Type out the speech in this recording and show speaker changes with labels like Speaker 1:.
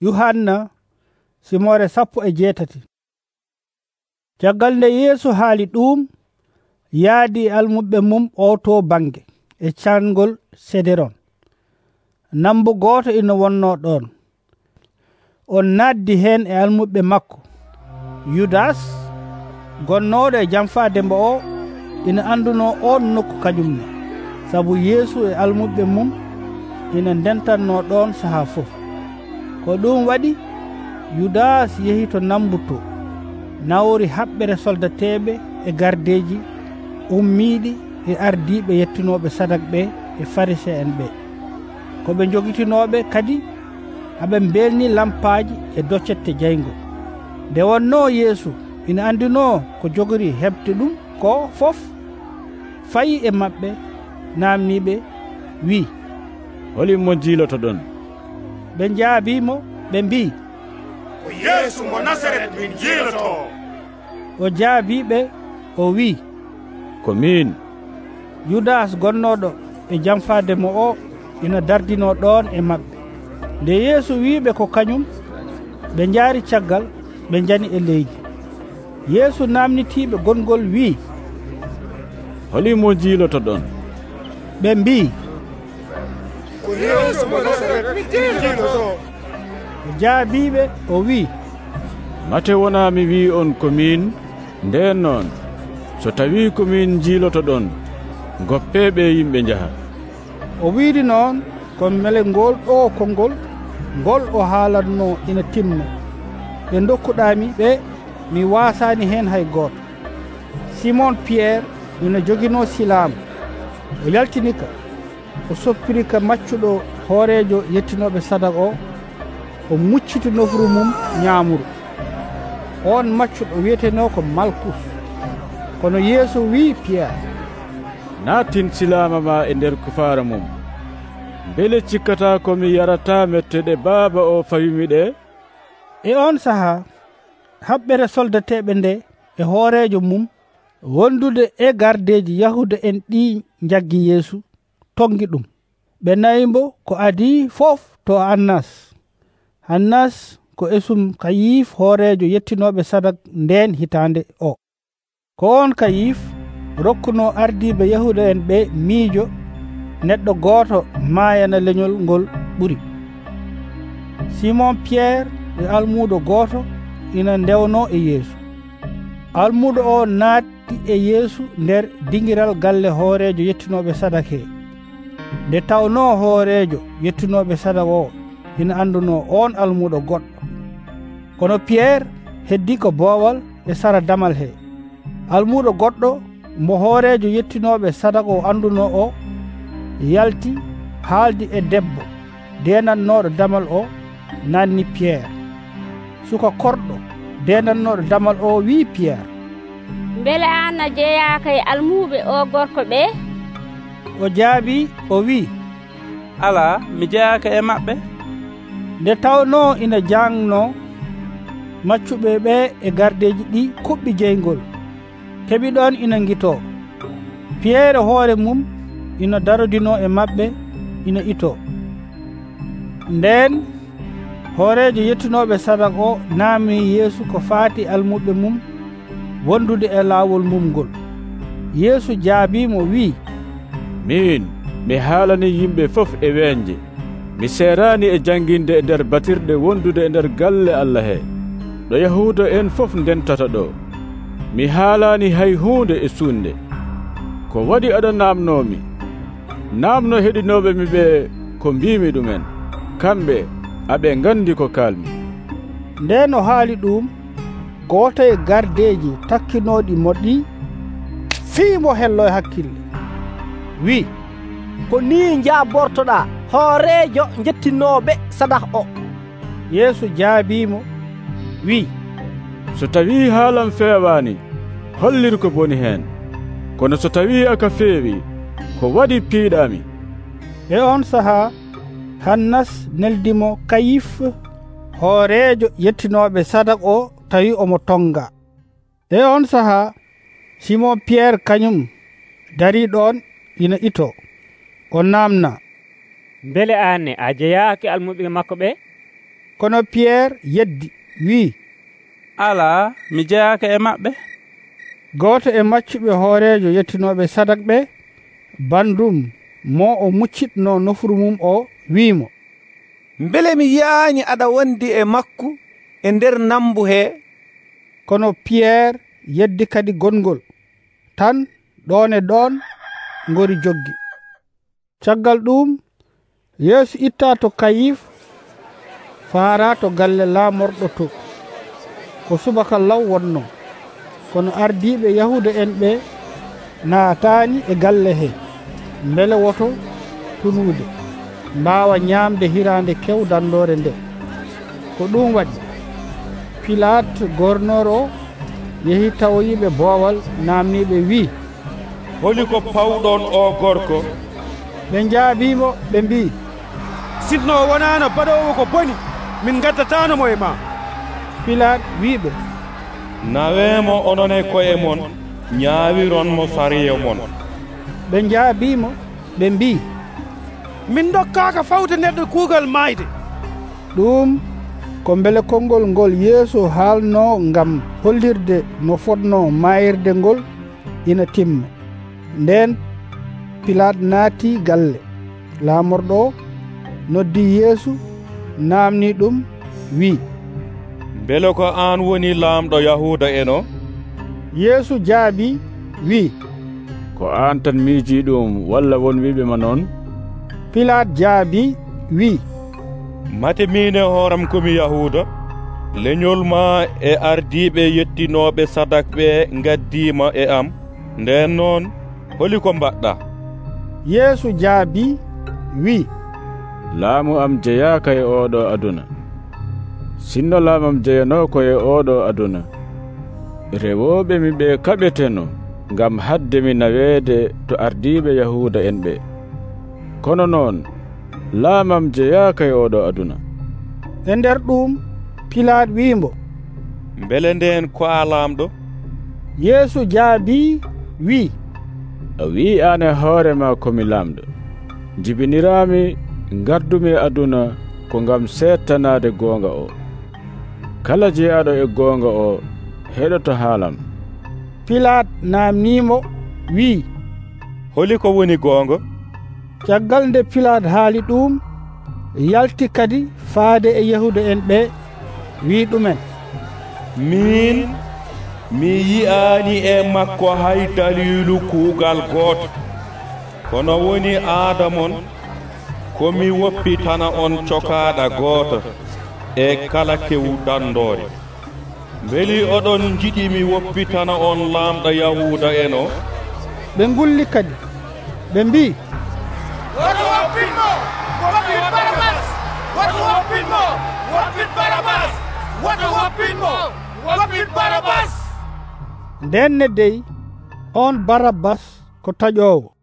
Speaker 1: yuhanna simore sappo e jeetati. Caggal nde yeesu haali ɗum yaadi almuɓe mum oto bange e cangol sederon. Nambu gooto ina wonno ɗon on naddi hen e almuɓe makko. Yudas gonnoɗo e jamfade mbo o ina anduno on nokku kañumne sabu yeesu e almuɓe mum ina ndentanno ɗon saaha fof. ko ɗum waɗi yudas yehi to nambuto nawri haɓɓere soldateɓe e gardeji ummiɗi e ardiɓe yettunoɓe sadak ɓe e farisé en ɓe. Koɓe jogitinoɓe kadi aɓe belni lampaji e doccette jeygo nde wonno yeesu ina andino ko jogori heɓde ɗum ko fof? Fayi e maɓɓe namniɓe wi
Speaker 2: holin mo jiiloto ɗon.
Speaker 1: Ɓe jaabimo ɓe mbi
Speaker 3: ko yeesu mo nasaret min jiiloto
Speaker 1: o jaabiɓe o wi.
Speaker 2: Ko min
Speaker 1: judas gonnoɗo e jamfade mo o ina dardino ɗon e maɓɓe nde yeesu wiɓe ko kañum ɓe jaari caggal ɓe jani e leydi. Yeesu namnitiɓe gongol wi.
Speaker 2: Holimo jiiloto ɗon.
Speaker 1: Ɓe mbi
Speaker 3: ko yesu mo nasaret
Speaker 1: injiloto jaabiɓe o wi'i.
Speaker 2: Mate wona mi wi on komin nden noon. So tawi komin jiiloto ɗon goppeɓe yimɓe jaha
Speaker 1: o wiidi noon kon mele ngol ɗo konngol ngol o haalatno ina timma ɓe dokkuɗami ɓe mi wasani hen hay goto simon pierre ina joguino silaama o yaltinika. o soppiri ka maccuɗo hoorejo yettinoɓe sadak o o mucciti nofru mum ñaamuru. On maccuɗo wiyeteno ko malkus. Kono yeeso wi piyerre
Speaker 2: natin silama ma e nder kufara mum. Beele cikkata komi yarata metteɗe baaba o fawimiɗe
Speaker 1: e on saaha haɓɓere soldateɓe nde e hoorejo mum wondude e gardeji yahuda en ɗi jaggi yeesu. tongi ɗum. Ɓe nayimbo ko adi fof to annas. Annas ko esum kayif hoorejo yettinoɓe sadak nden hitande o. Ko on kayif rokkuno ardiɓe yahuda en ɓe miijo neɗɗo gooto maayana leñol ngol ɓuri. Simon pierre e almuudo gooto ina ndewno e yeesu. Almuudo o naatti e yeesu nder dingiral galle hoorejo yettinoɓe sadak sadake. nde tawno hoorejo yettunoɓe sadaka o ina anduno on almuɗo goɗɗo. Kono piyerre heddi ko boowal e sara damal he. Almuɗo goɗɗo mbo hoorejo yettinoɓe sadaka o anduno o yalti haaldi e debbo denannoɗo damal o nanni piyerre suka korɗo denannoɗo damal o wi piyerre
Speaker 4: beele an na jeeyaka e almuɓe o gorko ɓe
Speaker 1: o jaabi o wi
Speaker 5: ala mi jeyaka e maɓɓe.
Speaker 1: Nde tawno ina jangno maccuɓe ɓe e gardeji ɗi kuɓɓi jeygol. Keɓi ɗon ina guito piyere hoore mum ina darodino e maɓɓe ina ito nden hoorejo yettunoɓe sadak o naami yeesu ko faati almuɓe mum wondude e laawol mum ngol. Yeesu jaabimo wi'
Speaker 2: min mi haalani yimɓe fof e weenje. Mi seeraani e jannginde e nder batirɗe wondude e nder galle allah he. Ɗo yahuuda en fof ndentata ɗo. Mi haalani hay huunde e suunde. Ko waɗi aɗa naamnoomi. Naamno heɗinoɓe mi ɓe ko mbimi ɗumen. Kamɓe aɓe gandi ko kalmi
Speaker 1: nden o haali ɗum goto e gardeji takkinoɗi moɗɗi fiimo hello e hakkille. wi.
Speaker 6: Ko ni jaabortoɗa hoorejo jettinoɓe sadak o.
Speaker 1: Yeesu jaabimo wi.
Speaker 2: So tawi haalam feewaani hollir ko boni hen kono so tawi aka feewi ko waɗi piiɗami
Speaker 1: e on saaha hannas neldimo kayif hoorejo yettinoɓe sadak o tawi omo tonga. E on saaha simon piyerre kañum dari ɗon ina ito o namna.
Speaker 7: Beele anne a jeeyaki almuɓe makko ɓe?
Speaker 1: Kono piyerre yeddi wi'i
Speaker 5: ala mi jeeyaka e maɓɓe?
Speaker 1: Gooto e maccuɓe hoorejo yettinoɓe sadak ɓe bandum mo o muccitno nofuru mum o wi'imo.
Speaker 7: Mbele mi yaani aɗa wondi e makku e nder nambu he?
Speaker 1: Kono piyerre yeddi kadi gongol. Tan ɗon e ɗon ngori joggi. Caggal ɗum yeesu itta to kayif faara to galle laamorɗo to. Ko subaka law wonno kono ardiɓe yahuda en ɓe naatani e galle he. Beele woto tunude mbawa ñamde hirande kew dandore nde. Ko ɗum waɗi pilate gornoro o yeehi tawoyiɓe boowal namniɓe wi
Speaker 8: holi ko pawɗon o gorko.
Speaker 1: Ɓe jaabimo ɓe mbi.
Speaker 3: Sinno wonano baɗowo ko boni min gaddatanomo e ma.
Speaker 1: Pilat wiɓe.
Speaker 8: Nawemo onon e koye mon ñaawironmo sariya mon.
Speaker 1: Ɓe jaabimo ɓe mbi.
Speaker 3: Min dokkaka fawde neɗɗo kuugal mayde.
Speaker 1: Ɗum ko beele konngol ngol yeeso haalno ngam hollirde no fotno mayirde ngol ina timma. nden pilate naati galle. Laamorɗo noddi yeesu namni ɗum wi'i
Speaker 8: beele ko an woni laamɗo yahuda eno
Speaker 1: yeesu jaabi wi'i
Speaker 2: ko an tan miiji ɗum walla won wiɓe ma noon?
Speaker 1: Pilate jaabi wi'i
Speaker 8: mate miine hooram komi yahuda leñol ma e ardiiɓe yettinoɓe sadak ɓe gaddima e am. Nden noon holi ko mbaɗɗa.
Speaker 1: Yeesu jaabi wi.
Speaker 2: Laamu am jeyaka e oɗo aduna. Sinno laamam jeyano ko e oɗo aduna. Rewoɓe mi ɓe kaɓeteno ngam hadde mi naweede to ardiɓe yahuda en ɓe. Kono noon laamam jeyaka e oɗo aduna.
Speaker 1: E nder ɗum pilaat wimbo
Speaker 8: mbele nden ko a laamɗo
Speaker 1: yeesu jaabi
Speaker 2: wi'i wi an e hoorema komi lamɗo. Jibinirami gardumi e aduna ko gam settanade gonga o. Kala jeyaɗo e gonga o heɗoto haalam.
Speaker 1: Pilat namnimo wi.
Speaker 8: Holi ko woni gonga
Speaker 1: caggal nde pilat haali ɗum yalti kadi faade e yahuda en ɓe wi ɗumen.
Speaker 8: Min mi yi'aani e makko hay daliilu kuugal gooto kono woni aadamon komi woppitana on cokaaɗa gooto e kala kewu kewdandoore mbeli oɗon jiɗi mi woppitana on laamɗo yahuuda en o
Speaker 1: ɓe ngulli kadi ɓe mbi'i
Speaker 3: woto woppinmo woppin barabas woto woppinmo woppin barabas woto woppinmo woppin barabas
Speaker 1: nden ne dey on barabbas ko taƴowo